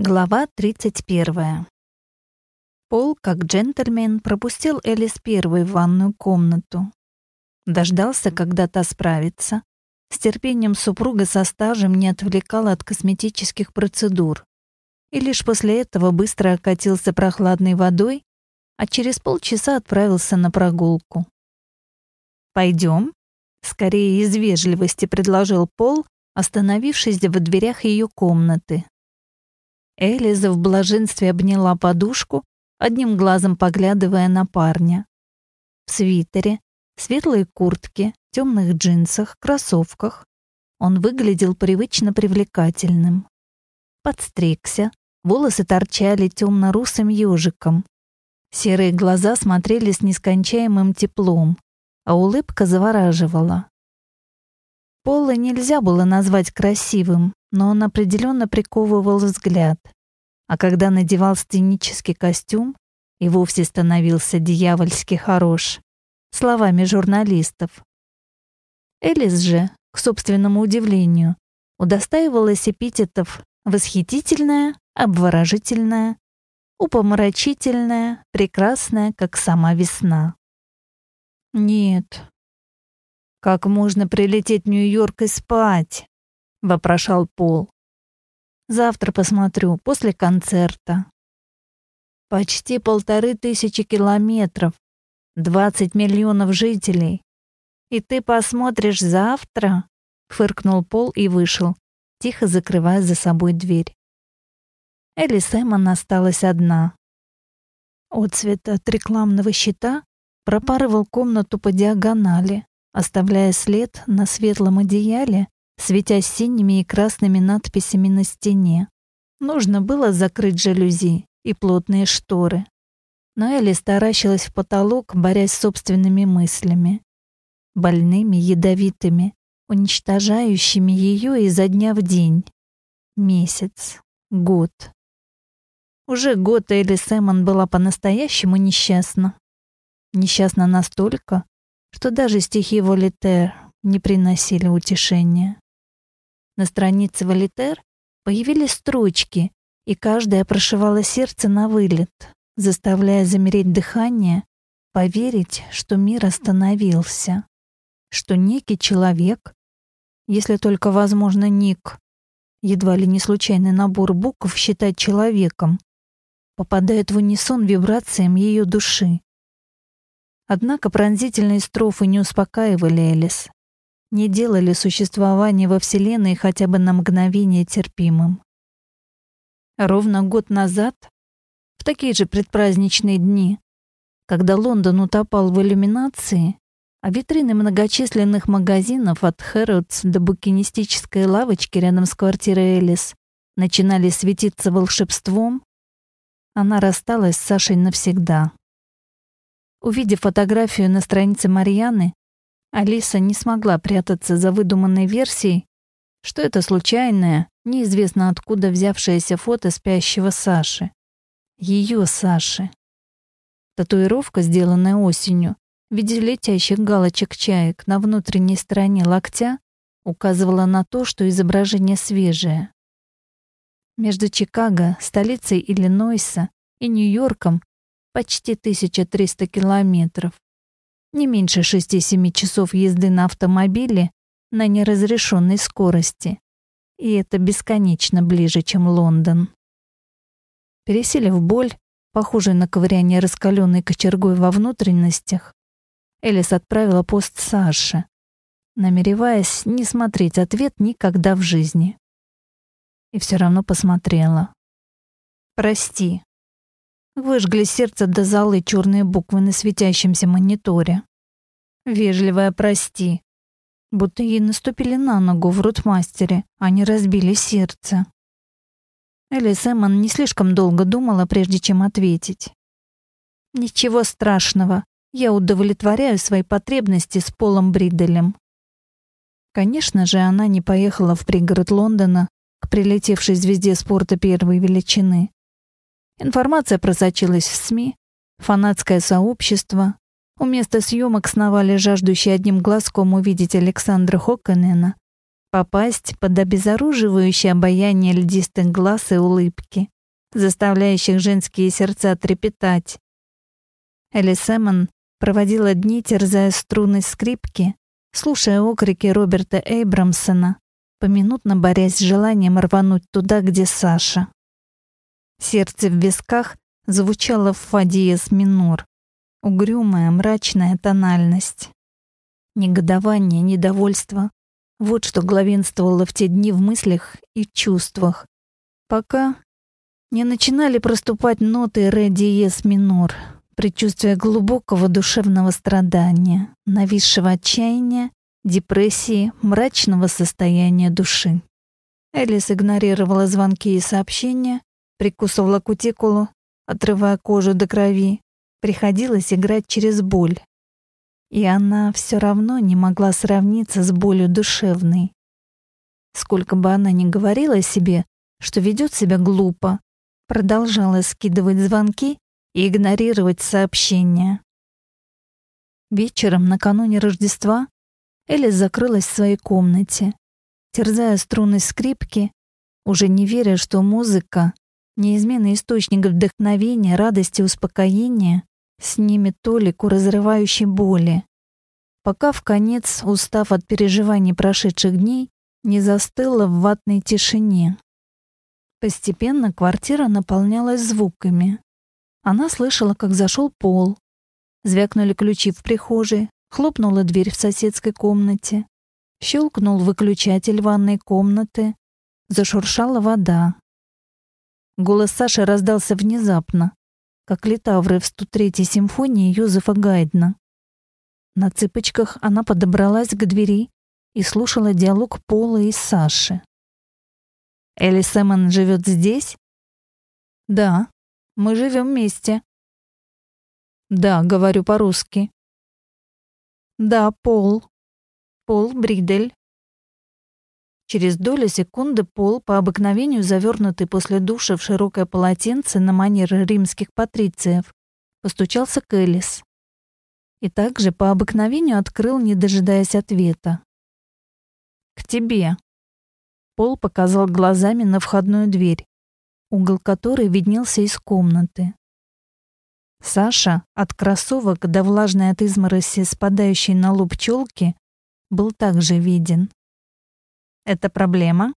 Глава 31. Пол, как джентльмен, пропустил Элис первой в ванную комнату. Дождался, когда та справится. С терпением супруга со стажем не отвлекала от косметических процедур. И лишь после этого быстро окатился прохладной водой, а через полчаса отправился на прогулку. «Пойдем?» — скорее из вежливости предложил Пол, остановившись в дверях ее комнаты, Элиза в блаженстве обняла подушку, одним глазом поглядывая на парня. В свитере, светлой куртке, темных джинсах, кроссовках он выглядел привычно привлекательным. Подстригся, волосы торчали темно-русым ежиком. Серые глаза смотрели с нескончаемым теплом, а улыбка завораживала. Пола нельзя было назвать красивым, но он определенно приковывал взгляд. А когда надевал сценический костюм, и вовсе становился дьявольски хорош, словами журналистов. Элис же, к собственному удивлению, удостаивалась эпитетов «восхитительная», «обворожительная», «упомрачительная», «прекрасная, как сама весна». Нет. Как можно прилететь в Нью-Йорк и спать? — вопрошал Пол. «Завтра посмотрю, после концерта». «Почти полторы тысячи километров, двадцать миллионов жителей. И ты посмотришь завтра?» — фыркнул Пол и вышел, тихо закрывая за собой дверь. Элли Сэмон осталась одна. Отцвет от рекламного щита пропарывал комнату по диагонали, оставляя след на светлом одеяле светясь синими и красными надписями на стене. Нужно было закрыть жалюзи и плотные шторы. Но Элли таращилась в потолок, борясь с собственными мыслями. Больными, ядовитыми, уничтожающими ее изо дня в день. Месяц. Год. Уже год Элли Сэмон была по-настоящему несчастна. Несчастна настолько, что даже стихи Волитер не приносили утешения. На странице Валитер появились строчки, и каждая прошивала сердце на вылет, заставляя замереть дыхание, поверить, что мир остановился, что некий человек, если только возможно ник, едва ли не случайный набор букв считать человеком, попадает в унисон вибрациям ее души. Однако пронзительные строфы не успокаивали Элис не делали существование во Вселенной хотя бы на мгновение терпимым. Ровно год назад, в такие же предпраздничные дни, когда Лондон утопал в иллюминации, а витрины многочисленных магазинов от Хэрротс до букинистической лавочки рядом с квартирой Элис начинали светиться волшебством, она рассталась с Сашей навсегда. Увидев фотографию на странице Марьяны, Алиса не смогла прятаться за выдуманной версией, что это случайное, неизвестно откуда взявшееся фото спящего Саши. Ее Саши. Татуировка, сделанная осенью, в виде летящих галочек чаек на внутренней стороне локтя, указывала на то, что изображение свежее. Между Чикаго, столицей Иллинойса, и Нью-Йорком почти 1300 километров не меньше 6-7 часов езды на автомобиле на неразрешенной скорости. И это бесконечно ближе, чем Лондон. Переселив боль, похожую на ковыряние раскаленной кочергой во внутренностях, Элис отправила пост Саше, намереваясь не смотреть ответ никогда в жизни. И все равно посмотрела. «Прости», Выжгли сердце до золы черные буквы на светящемся мониторе. Вежливая «прости». Будто ей наступили на ногу в рутмастере, а не разбили сердце. Элли Сэмон не слишком долго думала, прежде чем ответить. «Ничего страшного. Я удовлетворяю свои потребности с Полом Бриделем». Конечно же, она не поехала в пригород Лондона к прилетевшей звезде спорта первой величины. Информация просочилась в СМИ, фанатское сообщество. У места съемок сновали жаждущие одним глазком увидеть Александра Хоккенена, попасть под обезоруживающее обаяние льдистых глаз и улыбки, заставляющих женские сердца трепетать. Элли Сэмон проводила дни, терзая струны скрипки, слушая окрики Роберта Эйбрамсона, поминутно борясь с желанием рвануть туда, где Саша. Сердце в висках звучало в фа диез минор. Угрюмая, мрачная тональность. Негодование, недовольство. Вот что главенствовало в те дни в мыслях и чувствах. Пока не начинали проступать ноты ре диез минор, предчувствие глубокого душевного страдания, нависшего отчаяния, депрессии, мрачного состояния души. Элис игнорировала звонки и сообщения, прикусывала кутикулу, отрывая кожу до крови. Приходилось играть через боль, и она все равно не могла сравниться с болью душевной. Сколько бы она ни говорила себе, что ведет себя глупо, продолжала скидывать звонки и игнорировать сообщения. Вечером, накануне Рождества, Элис закрылась в своей комнате, терзая струны скрипки, уже не веря, что музыка — неизменный источник вдохновения, радости, успокоения, снимет толику разрывающей боли. Пока в конец, устав от переживаний прошедших дней, не застыла в ватной тишине. Постепенно квартира наполнялась звуками. Она слышала, как зашел пол. Звякнули ключи в прихожей, хлопнула дверь в соседской комнате. Щелкнул выключатель ванной комнаты. Зашуршала вода. Голос Саши раздался внезапно как литавры в 103-й симфонии Юзефа Гайдна. На цыпочках она подобралась к двери и слушала диалог Пола и Саши. «Элли Сэмон живет здесь?» «Да, мы живем вместе». «Да, говорю по-русски». «Да, Пол. Пол Бридель. Через долю секунды Пол, по обыкновению завернутый после душа в широкое полотенце на манер римских патрициев, постучался к Элис. И также по обыкновению открыл, не дожидаясь ответа. «К тебе». Пол показал глазами на входную дверь, угол которой виднелся из комнаты. Саша, от кроссовок до влажной от измороси спадающей на лоб челки, был также виден. Это проблема?